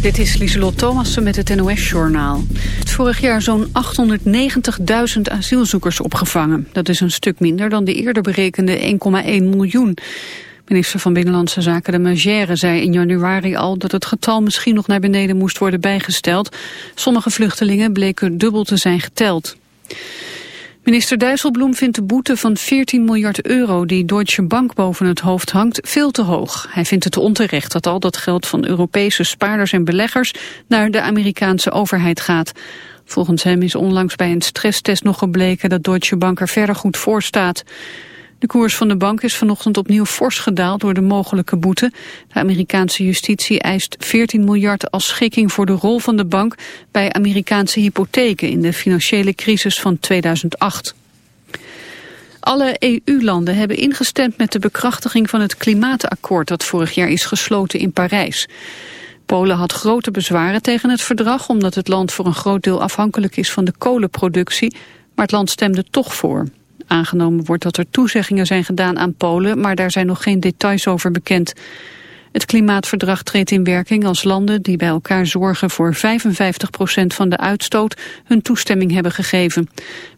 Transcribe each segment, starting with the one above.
Dit is Lieselot Thomassen met het NOS-journaal. Vorig jaar zo'n 890.000 asielzoekers opgevangen. Dat is een stuk minder dan de eerder berekende 1,1 miljoen. Minister van Binnenlandse Zaken de Magère zei in januari al... dat het getal misschien nog naar beneden moest worden bijgesteld. Sommige vluchtelingen bleken dubbel te zijn geteld. Minister Dijsselbloem vindt de boete van 14 miljard euro die Deutsche Bank boven het hoofd hangt veel te hoog. Hij vindt het onterecht dat al dat geld van Europese spaarders en beleggers naar de Amerikaanse overheid gaat. Volgens hem is onlangs bij een stresstest nog gebleken dat Deutsche Bank er verder goed voor staat. De koers van de bank is vanochtend opnieuw fors gedaald door de mogelijke boete. De Amerikaanse justitie eist 14 miljard als schikking voor de rol van de bank bij Amerikaanse hypotheken in de financiële crisis van 2008. Alle EU-landen hebben ingestemd met de bekrachtiging van het klimaatakkoord dat vorig jaar is gesloten in Parijs. Polen had grote bezwaren tegen het verdrag omdat het land voor een groot deel afhankelijk is van de kolenproductie, maar het land stemde toch voor. Aangenomen wordt dat er toezeggingen zijn gedaan aan Polen, maar daar zijn nog geen details over bekend. Het klimaatverdrag treedt in werking als landen die bij elkaar zorgen voor 55% van de uitstoot hun toestemming hebben gegeven.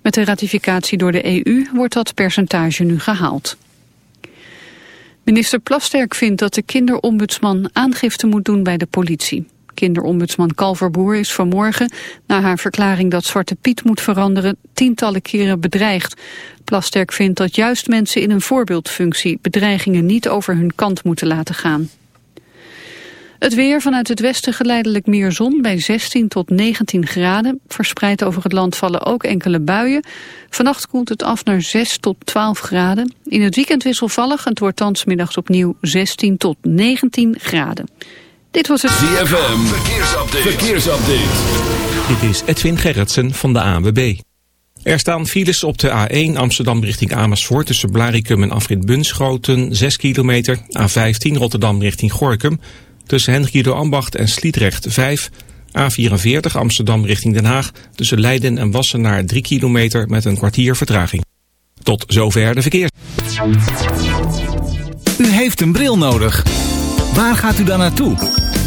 Met de ratificatie door de EU wordt dat percentage nu gehaald. Minister Plasterk vindt dat de kinderombudsman aangifte moet doen bij de politie. Kinderombudsman Kalverboer is vanmorgen, na haar verklaring dat Zwarte Piet moet veranderen, tientallen keren bedreigd. Plasterk vindt dat juist mensen in een voorbeeldfunctie bedreigingen niet over hun kant moeten laten gaan. Het weer vanuit het westen geleidelijk meer zon bij 16 tot 19 graden. Verspreid over het land vallen ook enkele buien. Vannacht koelt het af naar 6 tot 12 graden. In het weekend wisselvallig en het wordt middags opnieuw 16 tot 19 graden. Dit was het ZFM. Verkeersupdate. Verkeersupdate. Dit is Edwin Gerritsen van de ANWB. Er staan files op de A1 Amsterdam richting Amersfoort tussen Blaricum en Afrit Bunschoten 6 kilometer. A15 Rotterdam richting Gorkum tussen Hendrikido Ambacht en Sliedrecht 5. A44 Amsterdam richting Den Haag tussen Leiden en Wassenaar 3 kilometer met een kwartier vertraging. Tot zover de verkeer. U heeft een bril nodig. Waar gaat u dan naartoe?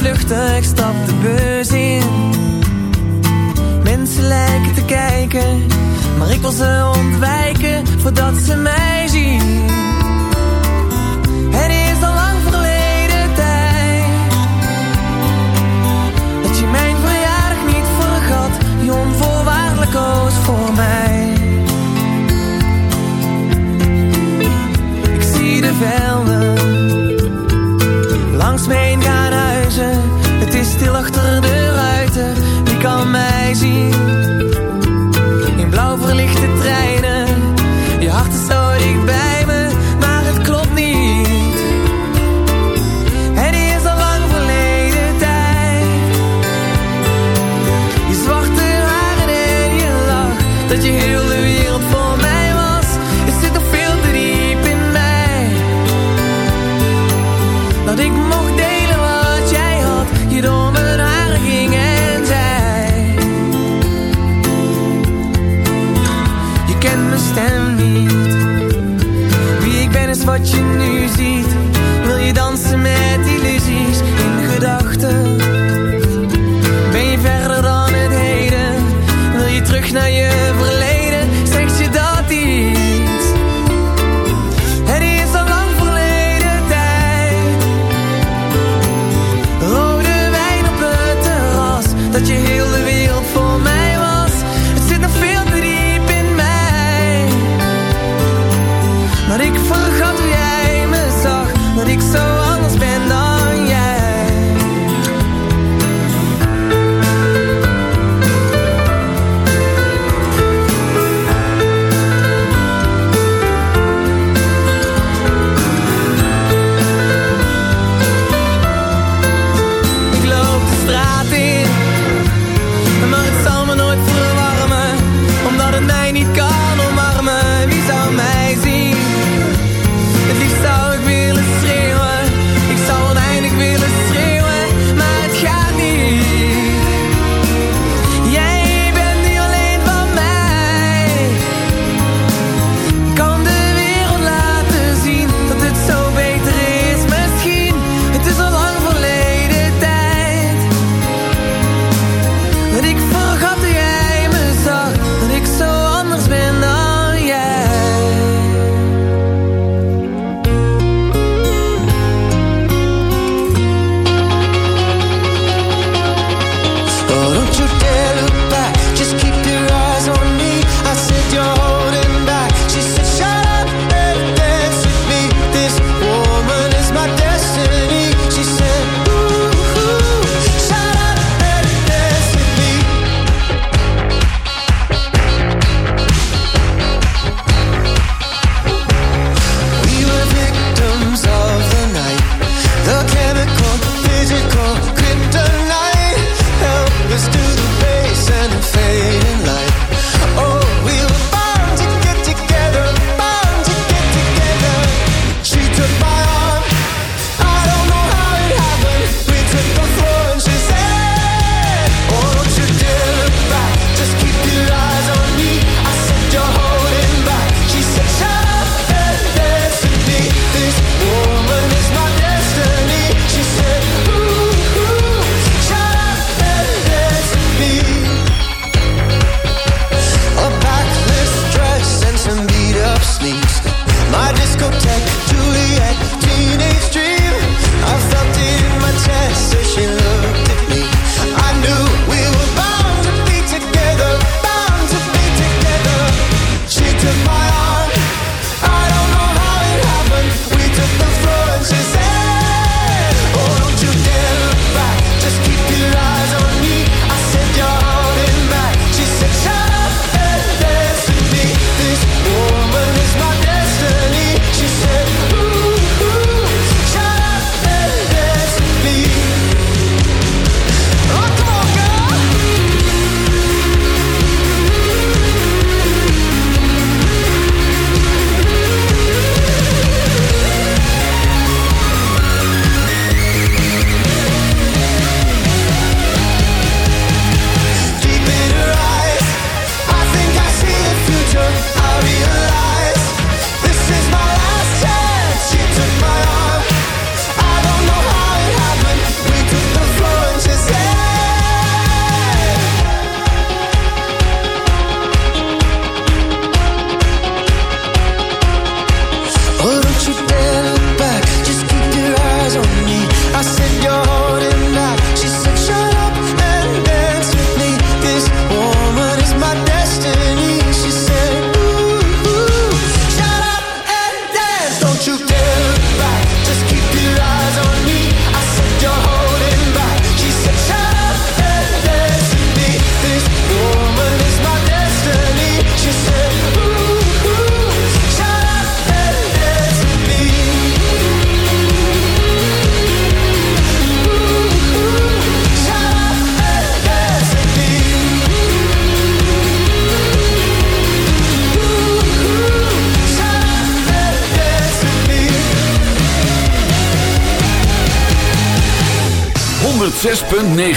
vluchten. Ik stap de bus in. Mensen lijken te kijken. Maar ik wil ze ontwijken voordat ze mij zien. Het is al lang verleden tijd. Dat je mijn verjaardag niet vergat. Je onvoorwaardelijk koos voor mij. Ik zie de velden. Langs me heen stil achter de ruiten. Wie kan mij zien? In blauw verlichte treinen. na je.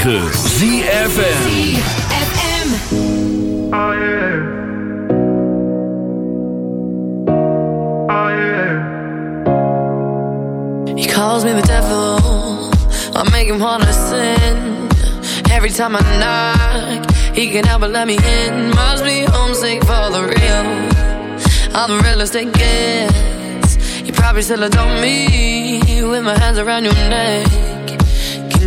106.9 ZFM ZFM Oh yeah. Oh yeah. He calls me the devil. I make him wanna sin. Every time I knock He can help but let me in. Must be homesick for the real. I'm the realest it gets. You probably still adore me With my hands around your neck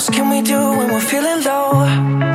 else can we do when we're feeling low?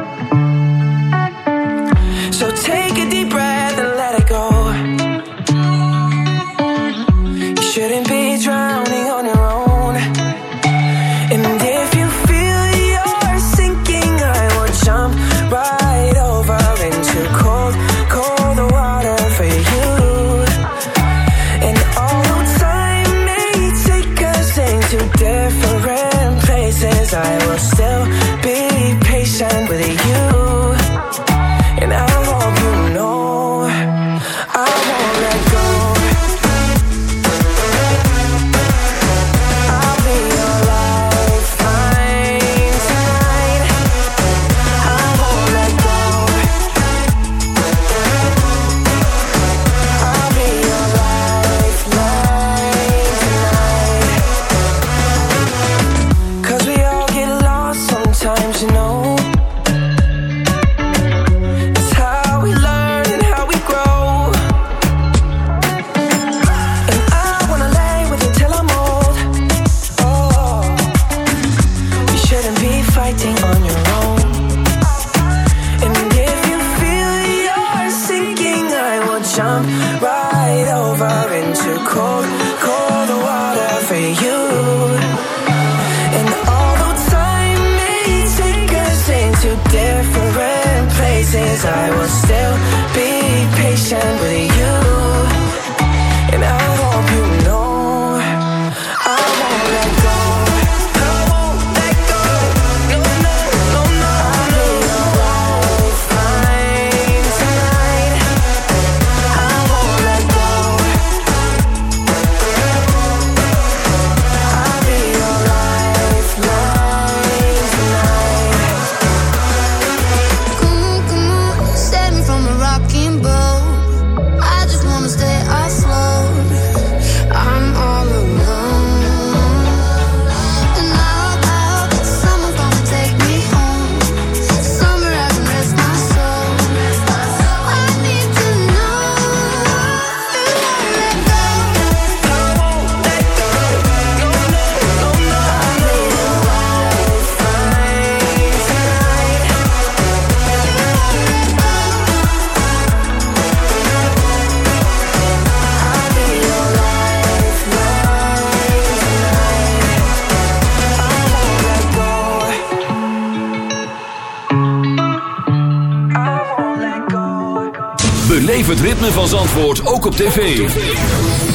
ritme van Zandvoort ook op tv.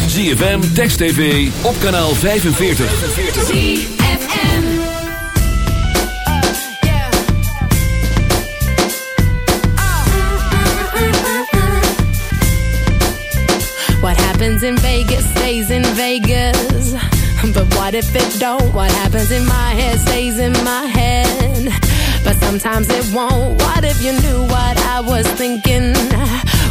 ZFM, Text TV, op kanaal 45. ZFM What happens in Vegas stays in Vegas. But what if it don't? What happens in my head stays in my head. But sometimes it won't. What if you knew what I was thinking?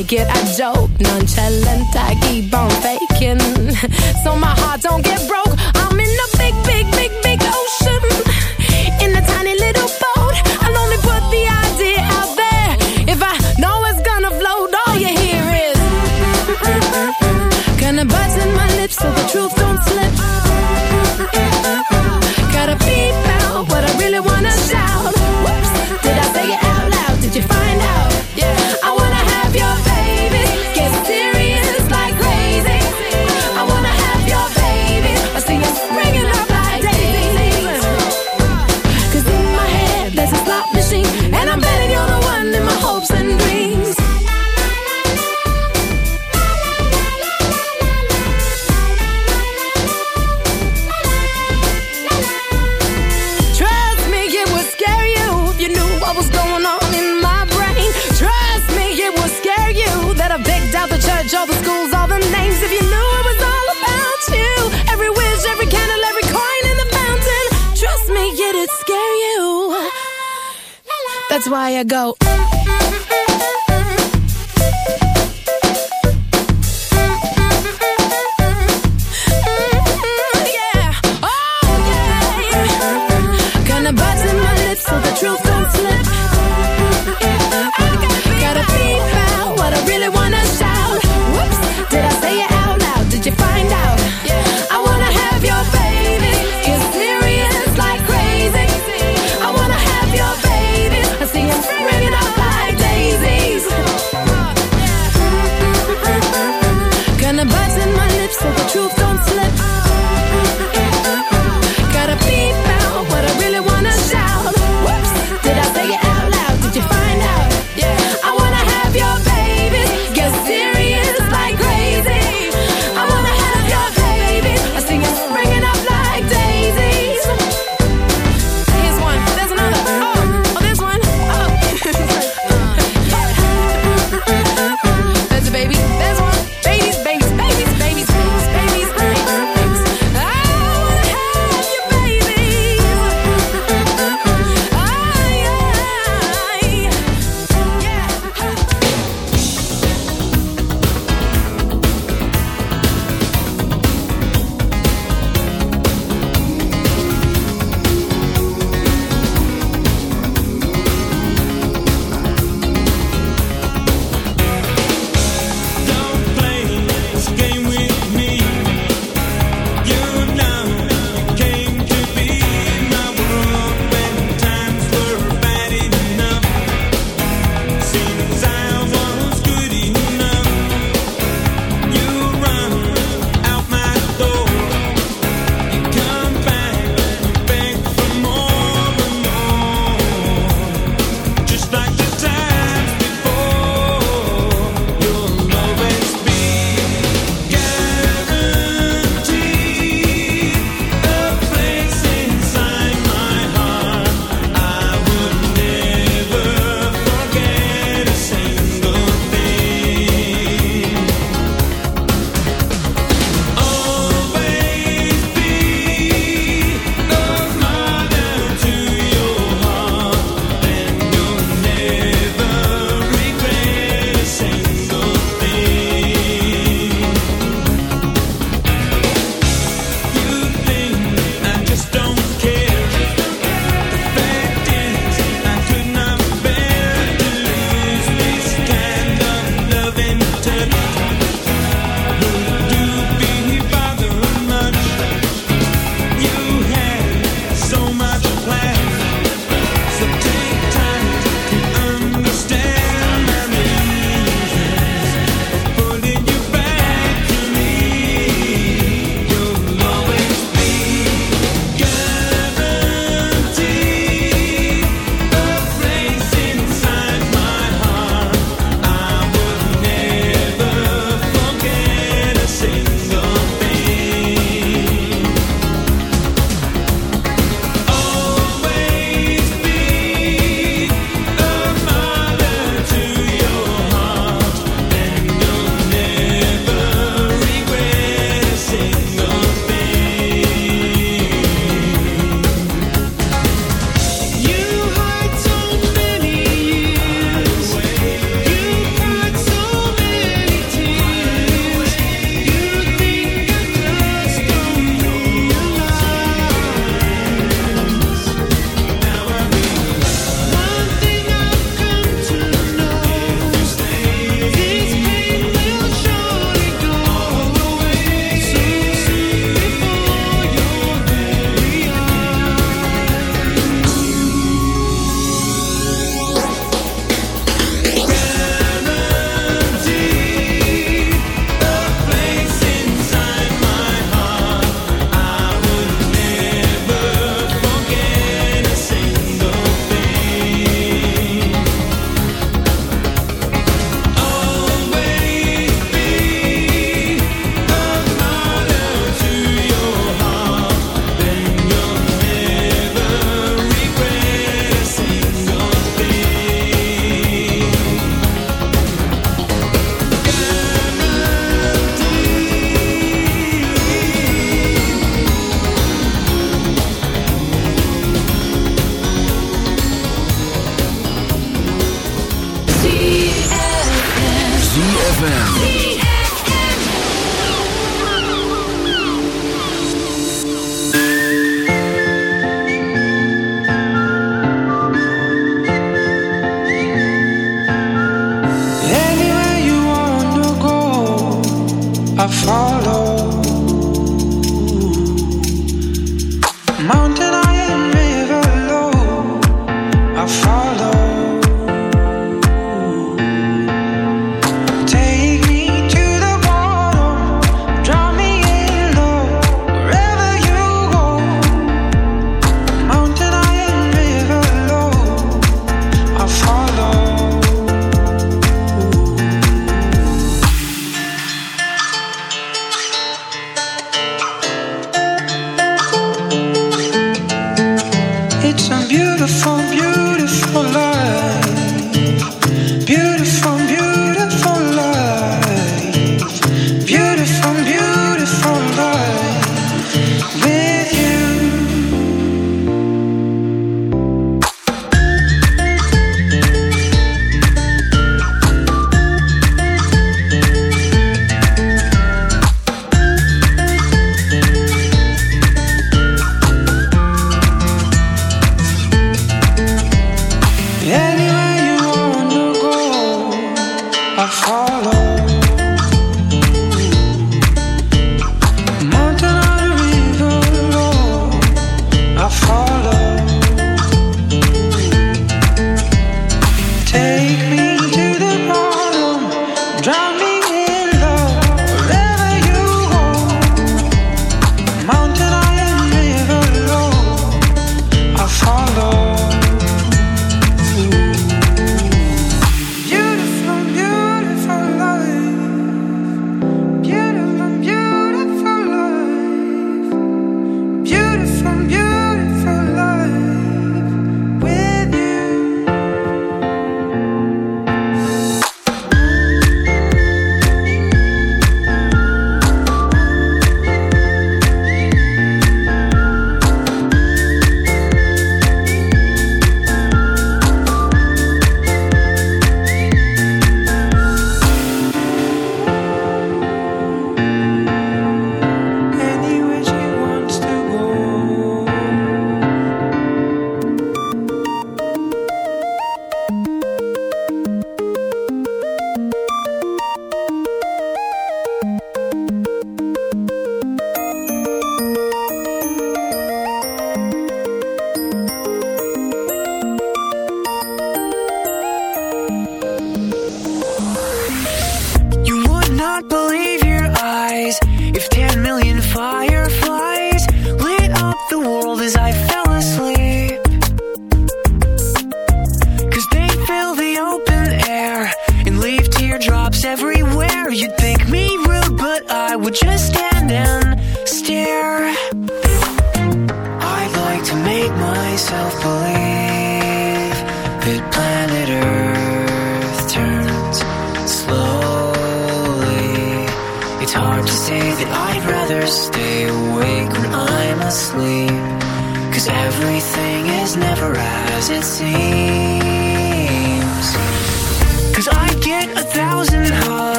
Make it. I joke, nonchalant, I keep on faking. So my heart don't get broken. Why I go.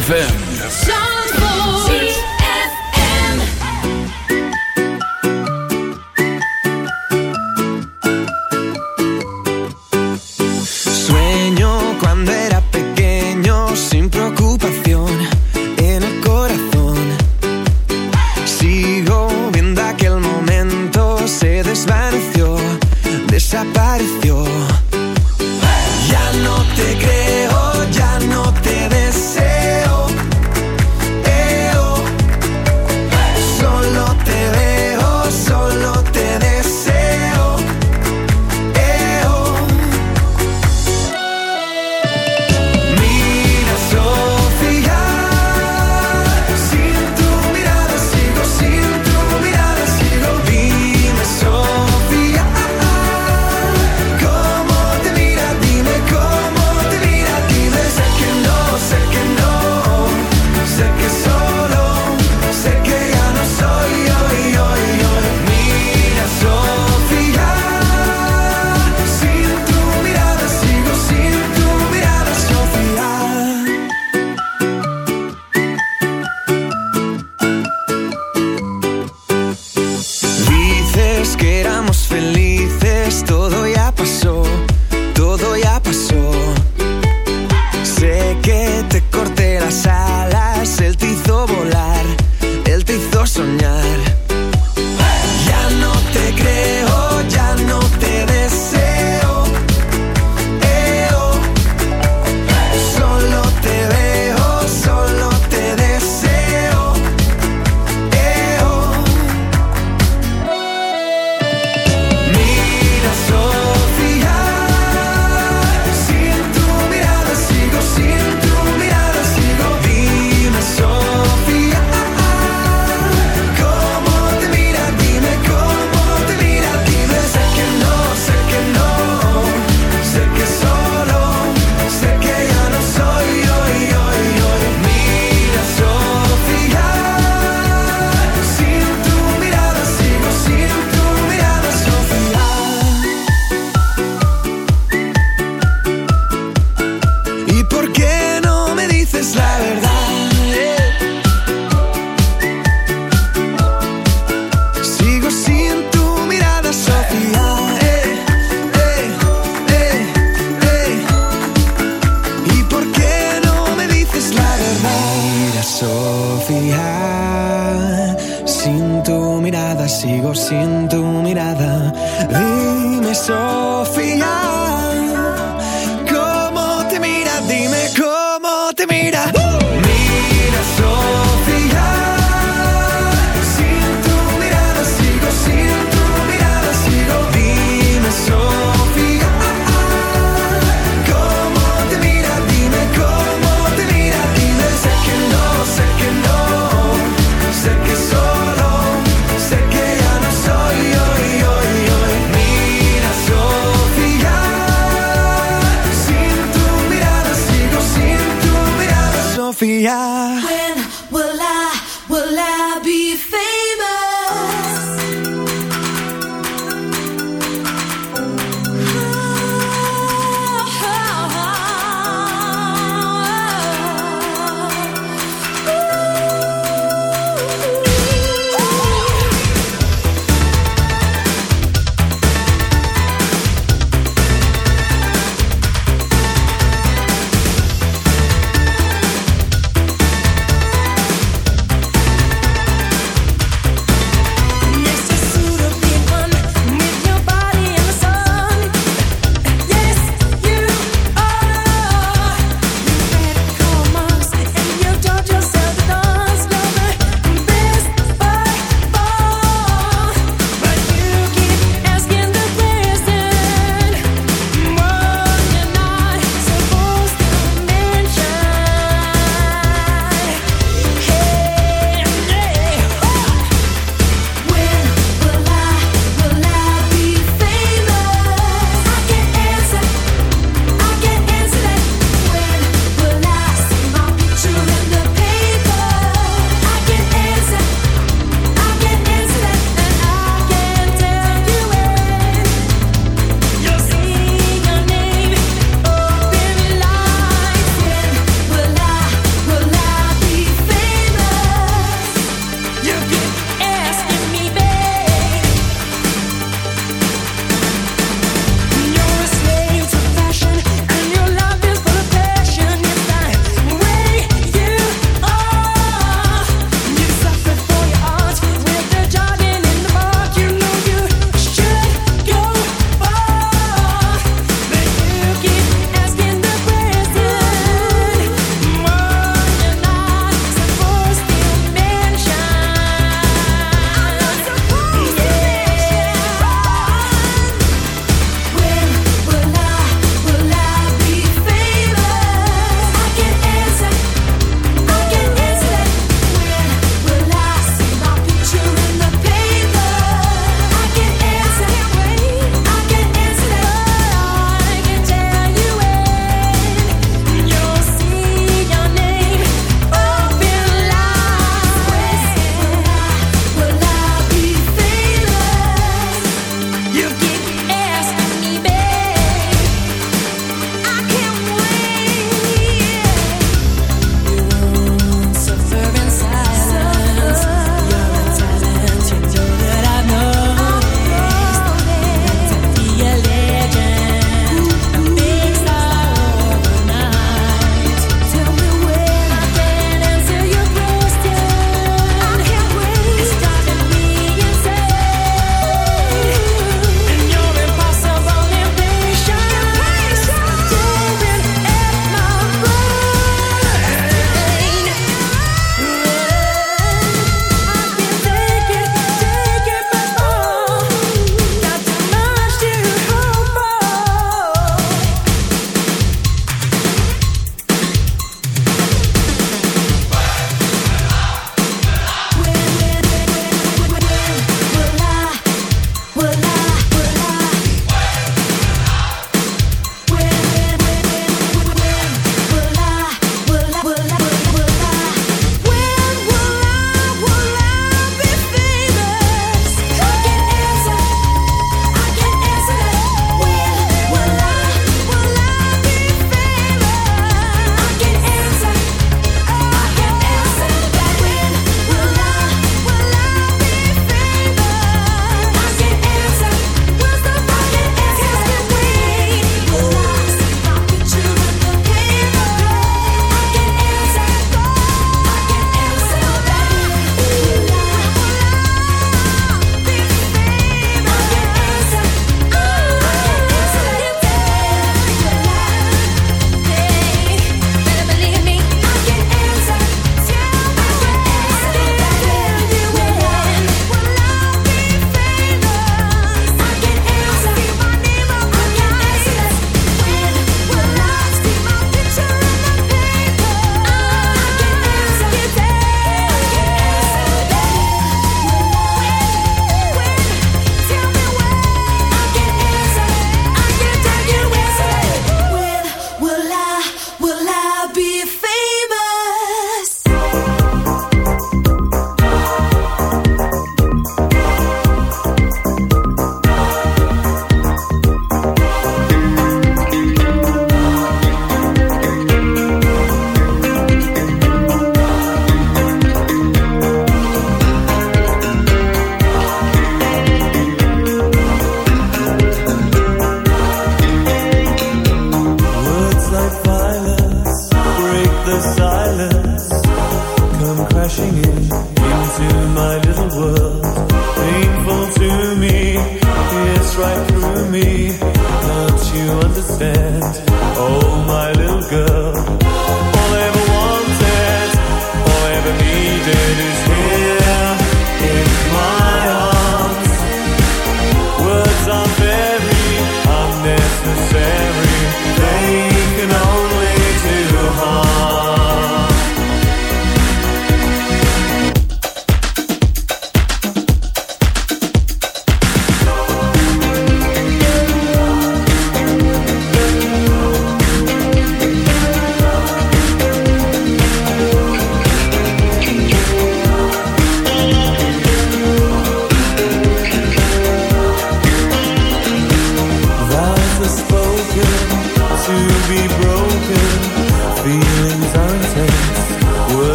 ZFM.